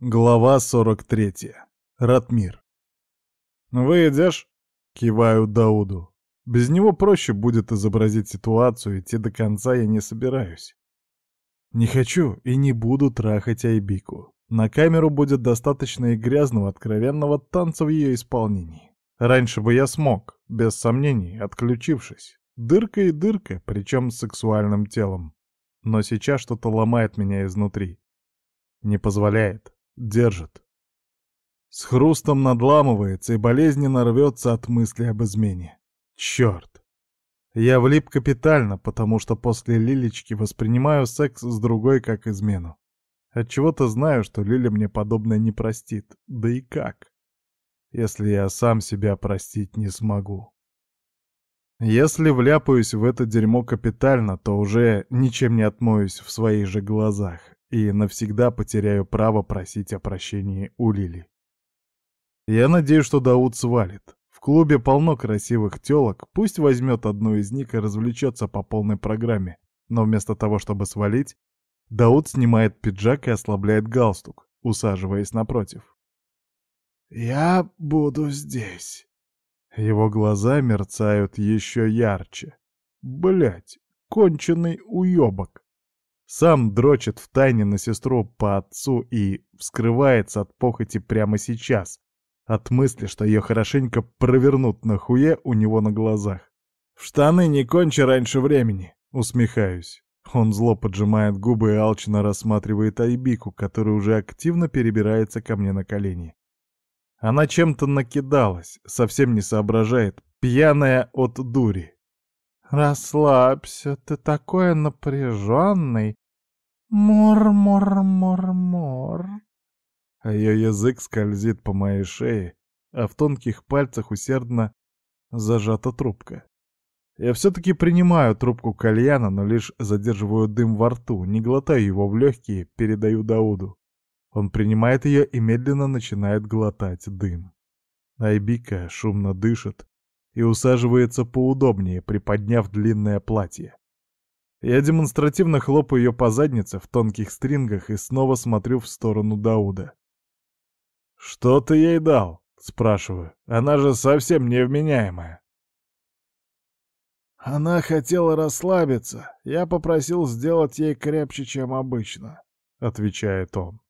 Глава 43. Ратмир. «Вы идешь?» — киваю Дауду. «Без него проще будет изобразить ситуацию, идти до конца я не собираюсь. Не хочу и не буду трахать Айбику. На камеру будет достаточно и грязного, откровенного танца в ее исполнении. Раньше бы я смог, без сомнений, отключившись. Дырка и дырка, причем с сексуальным телом. Но сейчас что-то ломает меня изнутри. Не позволяет держит. С хрустом надламывается и болезненно рвется от мысли об измене. Черт! Я влип капитально, потому что после Лилечки воспринимаю секс с другой как измену. Отчего-то знаю, что Лиля мне подобное не простит. Да и как? Если я сам себя простить не смогу. Если вляпаюсь в это дерьмо капитально, то уже ничем не отмоюсь в своих же глазах и навсегда потеряю право просить о прощении у Лили. Я надеюсь, что Дауд свалит. В клубе полно красивых телок, пусть возьмет одну из них и развлечется по полной программе. Но вместо того, чтобы свалить, Дауд снимает пиджак и ослабляет галстук, усаживаясь напротив. «Я буду здесь». Его глаза мерцают еще ярче. Блять, конченый уебок. Сам дрочит в тайне на сестру по отцу и вскрывается от похоти прямо сейчас, от мысли, что ее хорошенько провернут на хуе у него на глазах. «В штаны не кончи раньше времени», — усмехаюсь. Он зло поджимает губы и алчно рассматривает Айбику, которая уже активно перебирается ко мне на колени. Она чем-то накидалась, совсем не соображает, пьяная от дури. Расслабься, ты такой напряженный. Мур-мур-мур-мур. А ее язык скользит по моей шее, а в тонких пальцах усердно зажата трубка. Я все-таки принимаю трубку кальяна, но лишь задерживаю дым во рту, не глотаю его в легкие, передаю Дауду. Он принимает ее и медленно начинает глотать дым. Айбика шумно дышит, и усаживается поудобнее, приподняв длинное платье. Я демонстративно хлопаю ее по заднице в тонких стрингах и снова смотрю в сторону Дауда. «Что ты ей дал?» — спрашиваю. «Она же совсем невменяемая». Она хотела расслабиться. Я попросил сделать ей крепче, чем обычно, — отвечает он.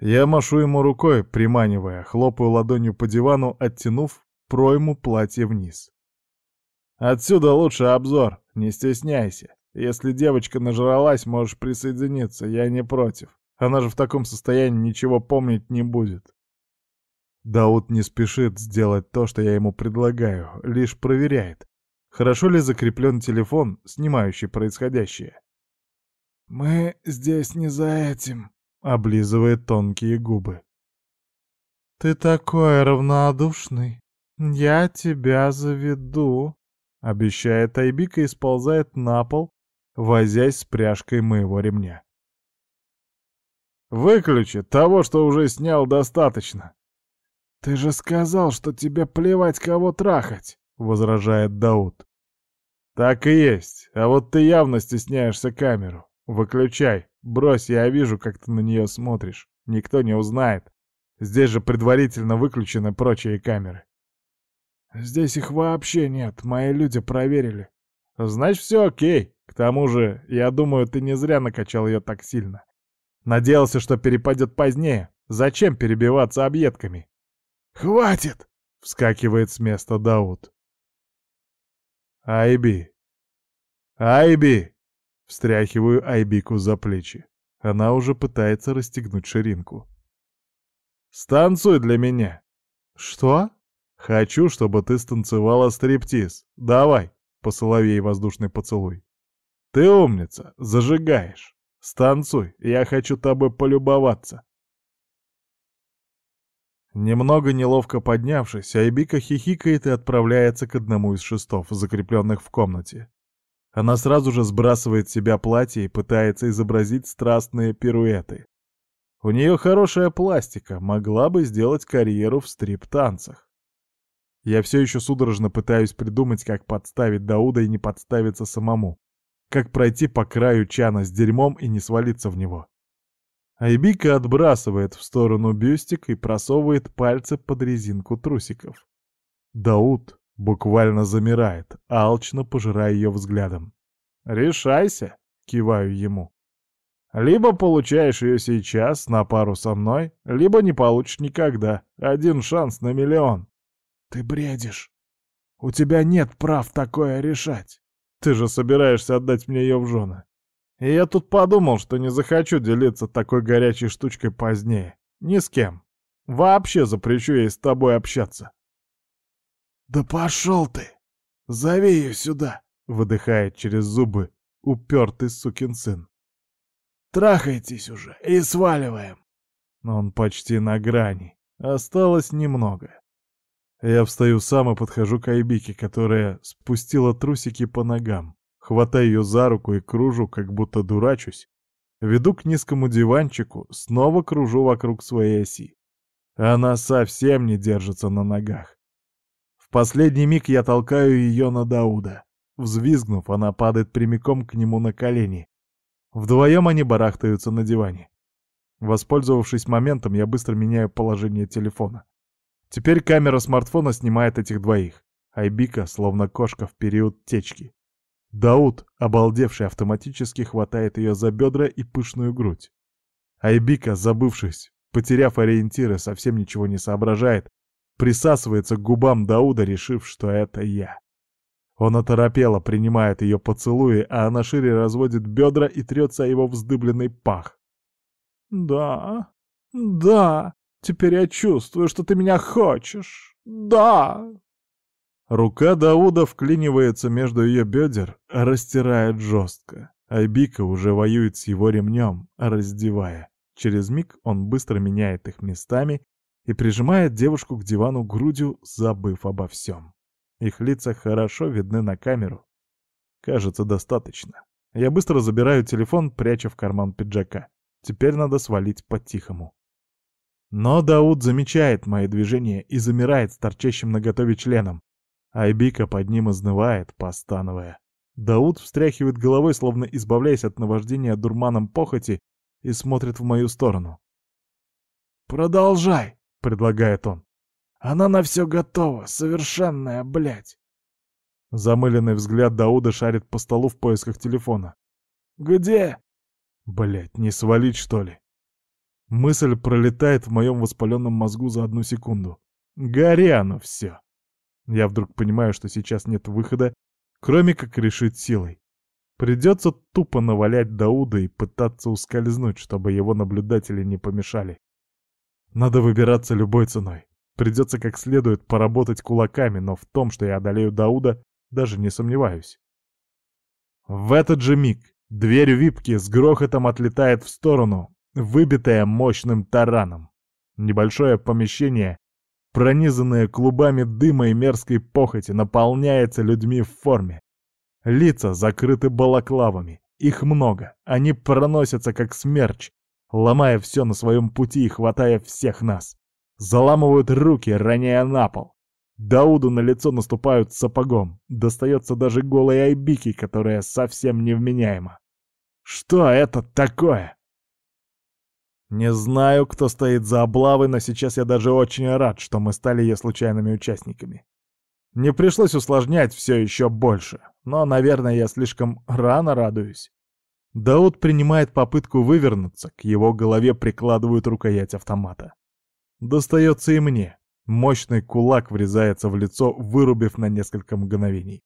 Я машу ему рукой, приманивая, хлопаю ладонью по дивану, оттянув, пройму платья вниз. «Отсюда лучше обзор, не стесняйся. Если девочка нажралась, можешь присоединиться, я не против. Она же в таком состоянии ничего помнить не будет». Дауд не спешит сделать то, что я ему предлагаю, лишь проверяет, хорошо ли закреплен телефон, снимающий происходящее. «Мы здесь не за этим», — облизывает тонкие губы. «Ты такой равнодушный», я тебя заведу!» Обещает Айбика и сползает на пол, возясь с пряжкой моего ремня. «Выключи! Того, что уже снял, достаточно!» «Ты же сказал, что тебе плевать, кого трахать!» — возражает Дауд. «Так и есть. А вот ты явно стесняешься камеру. Выключай. Брось, я вижу, как ты на нее смотришь. Никто не узнает. Здесь же предварительно выключены прочие камеры». Здесь их вообще нет, мои люди проверили. Значит, все окей. К тому же, я думаю, ты не зря накачал ее так сильно. Надеялся, что перепадет позднее. Зачем перебиваться объедками? «Хватит!» — вскакивает с места Дауд. «Айби! Айби!» — встряхиваю Айбику за плечи. Она уже пытается расстегнуть ширинку. «Станцуй для меня!» «Что?» «Хочу, чтобы ты станцевала стриптиз. Давай!» — посылаю ей воздушный поцелуй. «Ты умница, зажигаешь. Станцуй, я хочу тобой полюбоваться». Немного неловко поднявшись, Айбика хихикает и отправляется к одному из шестов, закрепленных в комнате. Она сразу же сбрасывает с себя платье и пытается изобразить страстные пируэты. У нее хорошая пластика, могла бы сделать карьеру в стрип-танцах. Я все еще судорожно пытаюсь придумать, как подставить Дауда и не подставиться самому. Как пройти по краю чана с дерьмом и не свалиться в него. Айбика отбрасывает в сторону бюстик и просовывает пальцы под резинку трусиков. Дауд буквально замирает, алчно пожирая ее взглядом. «Решайся!» — киваю ему. «Либо получаешь ее сейчас на пару со мной, либо не получишь никогда. Один шанс на миллион!» Ты бредишь. У тебя нет прав такое решать. Ты же собираешься отдать мне ее в жены. И я тут подумал, что не захочу делиться такой горячей штучкой позднее. Ни с кем. Вообще запрещу ей с тобой общаться. «Да пошел ты! Зови ее сюда!» — выдыхает через зубы упертый сукин сын. «Трахайтесь уже и сваливаем!» Но он почти на грани. Осталось немного. Я встаю сам и подхожу к Айбике, которая спустила трусики по ногам. Хватаю ее за руку и кружу, как будто дурачусь. Веду к низкому диванчику, снова кружу вокруг своей оси. Она совсем не держится на ногах. В последний миг я толкаю ее на Дауда. Взвизгнув, она падает прямиком к нему на колени. Вдвоем они барахтаются на диване. Воспользовавшись моментом, я быстро меняю положение телефона. Теперь камера смартфона снимает этих двоих. Айбика, словно кошка в период течки. Дауд, обалдевший, автоматически хватает ее за бедра и пышную грудь. Айбика, забывшись, потеряв ориентиры, совсем ничего не соображает, присасывается к губам Дауда, решив, что это я. Он оторопело принимает ее поцелуи, а она шире разводит бедра и трется о его вздыбленный пах. «Да, да, Теперь я чувствую, что ты меня хочешь. Да!» Рука Дауда вклинивается между ее бедер, растирает жестко. Айбика уже воюет с его ремнем, раздевая. Через миг он быстро меняет их местами и прижимает девушку к дивану грудью, забыв обо всем. Их лица хорошо видны на камеру. Кажется, достаточно. Я быстро забираю телефон, пряча в карман пиджака. Теперь надо свалить по-тихому. Но Дауд замечает мои движения и замирает с торчащим наготове членом. Айбика под ним изнывает, постановая. Дауд встряхивает головой, словно избавляясь от наваждения дурманом похоти, и смотрит в мою сторону. «Продолжай!» — предлагает он. «Она на все готова, совершенная, блядь!» Замыленный взгляд Дауда шарит по столу в поисках телефона. «Где?» «Блядь, не свалить, что ли?» Мысль пролетает в моем воспаленном мозгу за одну секунду. Горяно все. Я вдруг понимаю, что сейчас нет выхода, кроме как решить силой. Придется тупо навалять Дауда и пытаться ускользнуть, чтобы его наблюдатели не помешали. Надо выбираться любой ценой. Придется как следует поработать кулаками, но в том, что я одолею Дауда, даже не сомневаюсь. В этот же миг дверь випки с грохотом отлетает в сторону, выбитое мощным тараном. Небольшое помещение, пронизанное клубами дыма и мерзкой похоти, наполняется людьми в форме. Лица закрыты балаклавами, их много, они проносятся как смерч, ломая все на своем пути и хватая всех нас. Заламывают руки, роняя на пол. Дауду на лицо наступают сапогом, достается даже голой айбики, которая совсем невменяема. «Что это такое?» Не знаю, кто стоит за облавой, но сейчас я даже очень рад, что мы стали ее случайными участниками. Не пришлось усложнять все еще больше, но, наверное, я слишком рано радуюсь. Дауд принимает попытку вывернуться, к его голове прикладывают рукоять автомата. Достается и мне. Мощный кулак врезается в лицо, вырубив на несколько мгновений.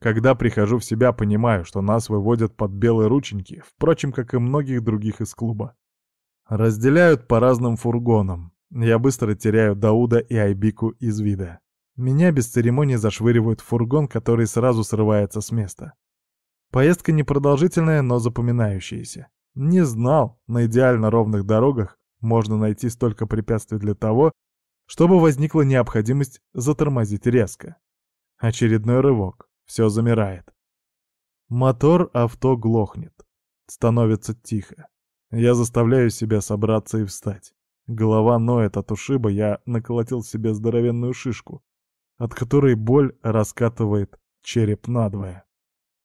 Когда прихожу в себя, понимаю, что нас выводят под белые рученьки, впрочем, как и многих других из клуба. Разделяют по разным фургонам. Я быстро теряю Дауда и Айбику из вида. Меня без церемонии зашвыривают в фургон, который сразу срывается с места. Поездка непродолжительная, но запоминающаяся. Не знал, на идеально ровных дорогах можно найти столько препятствий для того, чтобы возникла необходимость затормозить резко. Очередной рывок. Все замирает. Мотор авто глохнет. Становится тихо. Я заставляю себя собраться и встать. Голова ноет от ушиба, я наколотил себе здоровенную шишку, от которой боль раскатывает череп надвое.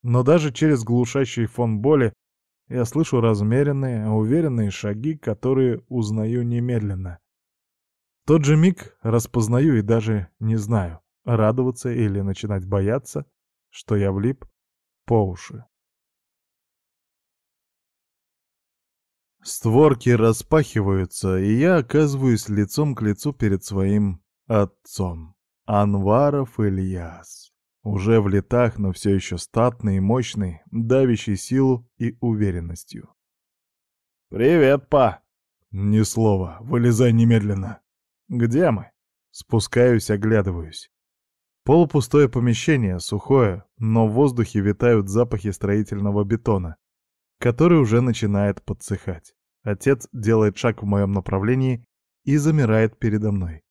Но даже через глушащий фон боли я слышу размеренные, уверенные шаги, которые узнаю немедленно. Тот же миг распознаю и даже не знаю, радоваться или начинать бояться, что я влип по уши. Створки распахиваются, и я оказываюсь лицом к лицу перед своим отцом. Анваров Ильяс. Уже в летах, но все еще статный и мощный, давящий силу и уверенностью. «Привет, па!» «Ни слова. Вылезай немедленно!» «Где мы?» Спускаюсь, оглядываюсь. Полупустое помещение, сухое, но в воздухе витают запахи строительного бетона, который уже начинает подсыхать. Отец делает шаг в моем направлении и замирает передо мной.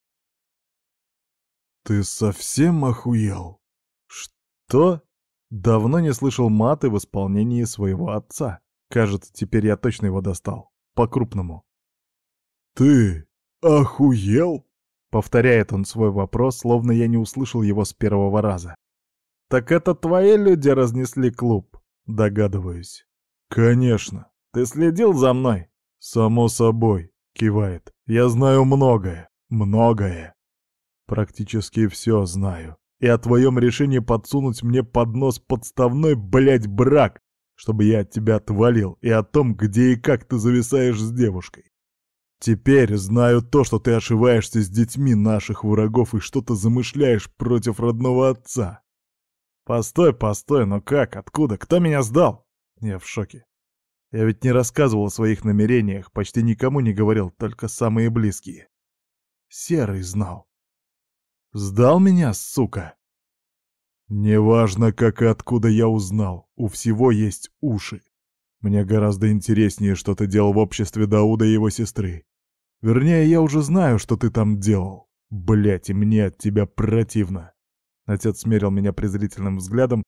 «Ты совсем охуел?» «Что?» Давно не слышал маты в исполнении своего отца. Кажется, теперь я точно его достал. По-крупному. «Ты охуел?» Повторяет он свой вопрос, словно я не услышал его с первого раза. «Так это твои люди разнесли клуб?» Догадываюсь. «Конечно. Ты следил за мной?» «Само собой», — кивает. «Я знаю многое. Многое. Практически все знаю. И о твоем решении подсунуть мне под нос подставной, блядь, брак, чтобы я от тебя отвалил, и о том, где и как ты зависаешь с девушкой. Теперь знаю то, что ты ошиваешься с детьми наших врагов и что-то замышляешь против родного отца. Постой, постой, но как, откуда, кто меня сдал? Я в шоке. Я ведь не рассказывал о своих намерениях, почти никому не говорил, только самые близкие. Серый знал. Сдал меня, сука. Неважно, как и откуда я узнал, у всего есть уши. Мне гораздо интереснее, что ты делал в обществе Дауда и его сестры. Вернее, я уже знаю, что ты там делал. Блять, и мне от тебя противно. Отец смерил меня презрительным взглядом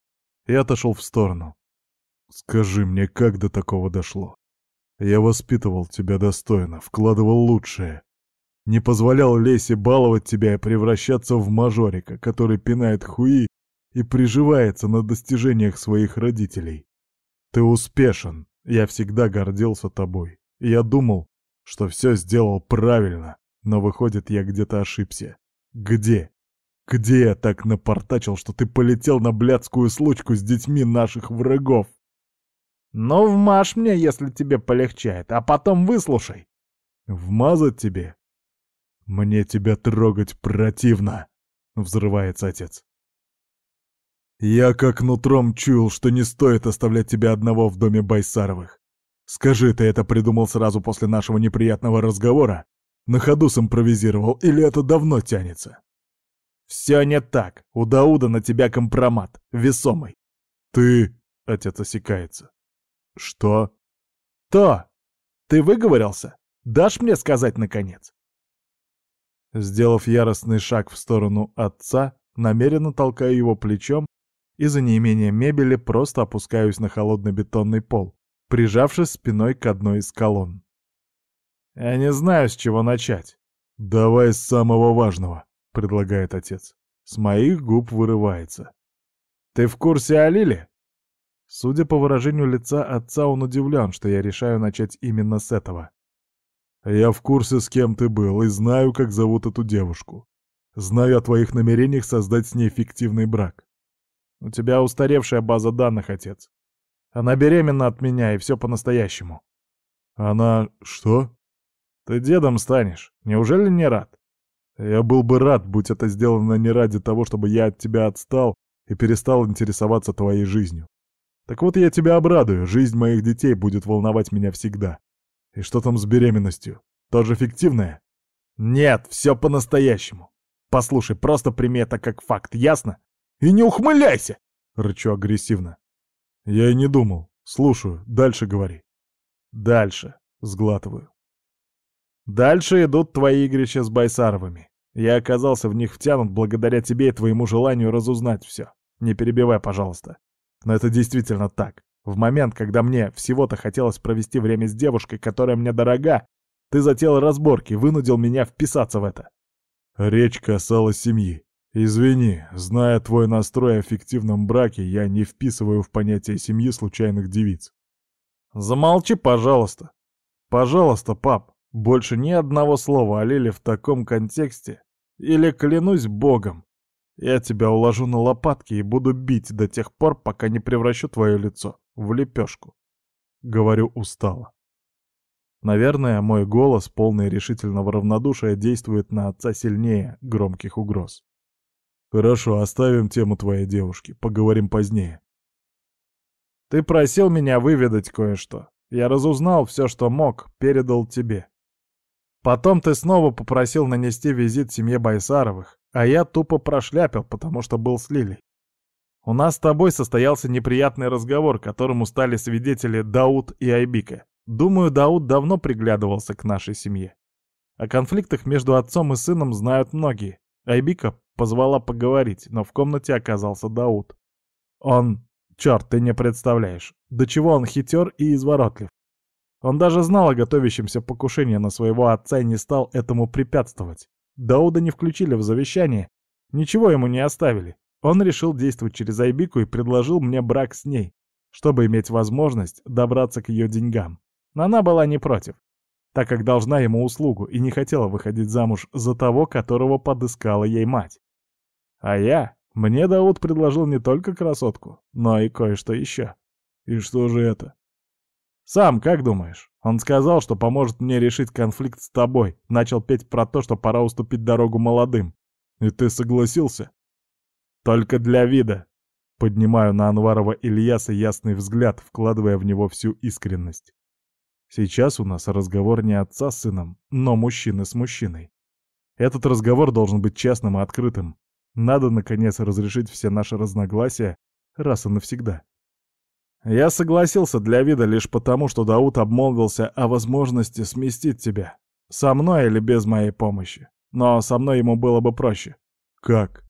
и отошел в сторону, Скажи мне, как до такого дошло? Я воспитывал тебя достойно, вкладывал лучшее. Не позволял Лесе баловать тебя и превращаться в мажорика, который пинает хуи и приживается на достижениях своих родителей. Ты успешен, я всегда гордился тобой. Я думал, что все сделал правильно, но выходит, я где-то ошибся. Где? Где я так напортачил, что ты полетел на блядскую случку с детьми наших врагов? Но вмажь мне, если тебе полегчает, а потом выслушай. Вмазать тебе? Мне тебя трогать противно, взрывается отец. Я как нутром чуял, что не стоит оставлять тебя одного в доме Байсаровых. Скажи, ты это придумал сразу после нашего неприятного разговора? На ходу симпровизировал, или это давно тянется? Все не так. У Дауда на тебя компромат, весомый. Ты... Отец осекается. «Что?» «То! Ты выговорился? Дашь мне сказать, наконец?» Сделав яростный шаг в сторону отца, намеренно толкаю его плечом и за неимением мебели просто опускаюсь на холодный бетонный пол, прижавшись спиной к одной из колонн. «Я не знаю, с чего начать». «Давай с самого важного», — предлагает отец. С моих губ вырывается. «Ты в курсе о Лиле?» Судя по выражению лица отца, он удивлен, что я решаю начать именно с этого. «Я в курсе, с кем ты был, и знаю, как зовут эту девушку. Знаю о твоих намерениях создать с ней фиктивный брак. У тебя устаревшая база данных, отец. Она беременна от меня, и все по-настоящему». «Она... что?» «Ты дедом станешь. Неужели не рад?» «Я был бы рад, будь это сделано не ради того, чтобы я от тебя отстал и перестал интересоваться твоей жизнью. Так вот я тебя обрадую, жизнь моих детей будет волновать меня всегда. И что там с беременностью? Тоже фиктивная? Нет, все по-настоящему. Послушай, просто прими это как факт, ясно? И не ухмыляйся!» — рычу агрессивно. «Я и не думал. Слушаю. Дальше говори». «Дальше», — сглатываю. «Дальше идут твои игрища с Байсаровыми. Я оказался в них втянут благодаря тебе и твоему желанию разузнать все. Не перебивай, пожалуйста. Но это действительно так. В момент, когда мне всего-то хотелось провести время с девушкой, которая мне дорога, ты затеял разборки, вынудил меня вписаться в это. Речь касалась семьи. Извини, зная твой настрой о фиктивном браке, я не вписываю в понятие семьи случайных девиц. Замолчи, пожалуйста. Пожалуйста, пап, больше ни одного слова о Лиле в таком контексте. Или клянусь богом, я тебя уложу на лопатки и буду бить до тех пор, пока не превращу твое лицо в лепешку. Говорю устало. Наверное, мой голос, полный решительного равнодушия, действует на отца сильнее громких угроз. Хорошо, оставим тему твоей девушки, поговорим позднее. Ты просил меня выведать кое-что. Я разузнал все, что мог, передал тебе. Потом ты снова попросил нанести визит семье Байсаровых, а я тупо прошляпил, потому что был с Лилей. У нас с тобой состоялся неприятный разговор, которому стали свидетели Дауд и Айбика. Думаю, Дауд давно приглядывался к нашей семье. О конфликтах между отцом и сыном знают многие. Айбика позвала поговорить, но в комнате оказался Дауд. Он... Черт, ты не представляешь, до чего он хитер и изворотлив. Он даже знал о готовящемся покушении на своего отца и не стал этому препятствовать. Дауда не включили в завещание, ничего ему не оставили. Он решил действовать через Айбику и предложил мне брак с ней, чтобы иметь возможность добраться к ее деньгам. Но она была не против, так как должна ему услугу и не хотела выходить замуж за того, которого подыскала ей мать. А я, мне Дауд предложил не только красотку, но и кое-что еще. И что же это? Сам как думаешь? Он сказал, что поможет мне решить конфликт с тобой. Начал петь про то, что пора уступить дорогу молодым. И ты согласился? Только для вида. Поднимаю на Анварова Ильяса ясный взгляд, вкладывая в него всю искренность. Сейчас у нас разговор не отца с сыном, но мужчины с мужчиной. Этот разговор должен быть честным и открытым. Надо, наконец, разрешить все наши разногласия раз и навсегда. Я согласился для вида лишь потому, что Дауд обмолвился о возможности сместить тебя. Со мной или без моей помощи. Но со мной ему было бы проще. Как?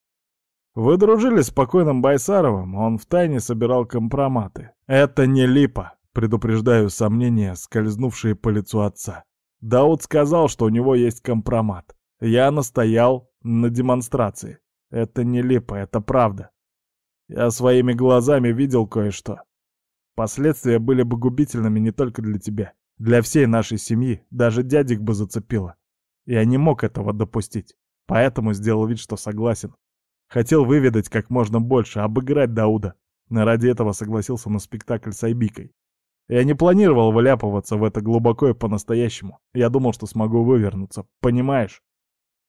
Вы дружили с покойным Байсаровым, он втайне собирал компроматы. Это не липа, предупреждаю сомнения, скользнувшие по лицу отца. Дауд сказал, что у него есть компромат. Я настоял на демонстрации. Это не липа, это правда. Я своими глазами видел кое-что. Последствия были бы губительными не только для тебя, для всей нашей семьи, даже дядик бы зацепило. Я не мог этого допустить, поэтому сделал вид, что согласен. Хотел выведать как можно больше, обыграть Дауда, но ради этого согласился на спектакль с Айбикой. Я не планировал вляпываться в это глубоко и по-настоящему. Я думал, что смогу вывернуться, понимаешь?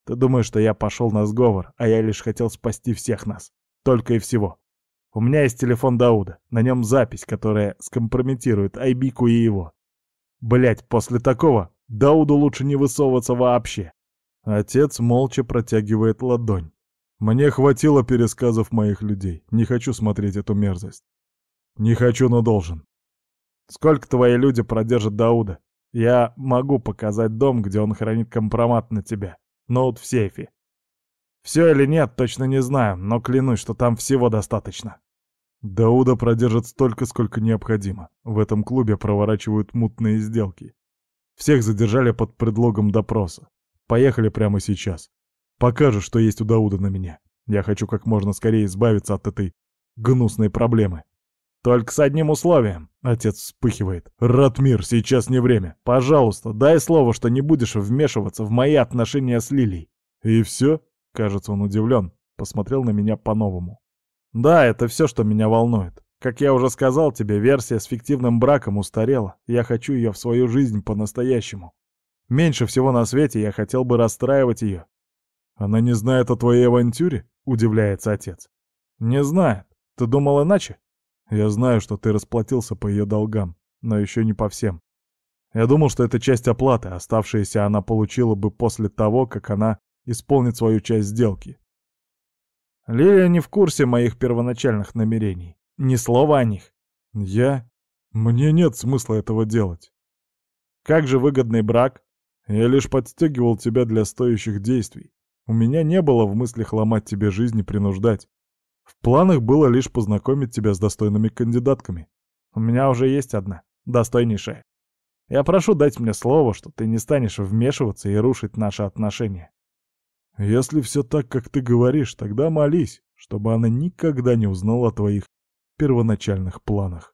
Ты думаешь, что я пошел на сговор, а я лишь хотел спасти всех нас. Только и всего. У меня есть телефон Дауда, на нем запись, которая скомпрометирует Айбику и его. Блять, после такого Дауду лучше не высовываться вообще. Отец молча протягивает ладонь. Мне хватило пересказов моих людей. Не хочу смотреть эту мерзость. Не хочу, но должен. Сколько твои люди продержат Дауда? Я могу показать дом, где он хранит компромат на тебя. Ноут в сейфе. Все или нет, точно не знаю, но клянусь, что там всего достаточно. Дауда продержат столько, сколько необходимо. В этом клубе проворачивают мутные сделки. Всех задержали под предлогом допроса. Поехали прямо сейчас. Покажу, что есть у Дауда на меня. Я хочу как можно скорее избавиться от этой гнусной проблемы. Только с одним условием. Отец вспыхивает. Ратмир, сейчас не время. Пожалуйста, дай слово, что не будешь вмешиваться в мои отношения с Лилией. И все? Кажется, он удивлен. Посмотрел на меня по-новому. Да, это все, что меня волнует. Как я уже сказал тебе, версия с фиктивным браком устарела. Я хочу ее в свою жизнь по-настоящему. Меньше всего на свете я хотел бы расстраивать ее. Она не знает о твоей авантюре? Удивляется отец. Не знает. Ты думал иначе? Я знаю, что ты расплатился по ее долгам, но еще не по всем. Я думал, что это часть оплаты, оставшаяся она получила бы после того, как она исполнит свою часть сделки. Лея не в курсе моих первоначальных намерений. Ни слова о них. Я... Мне нет смысла этого делать. Как же выгодный брак? Я лишь подстегивал тебя для стоящих действий. У меня не было в мыслях ломать тебе жизнь и принуждать. В планах было лишь познакомить тебя с достойными кандидатками. У меня уже есть одна, достойнейшая. Я прошу дать мне слово, что ты не станешь вмешиваться и рушить наши отношения. Если все так, как ты говоришь, тогда молись, чтобы она никогда не узнала о твоих первоначальных планах.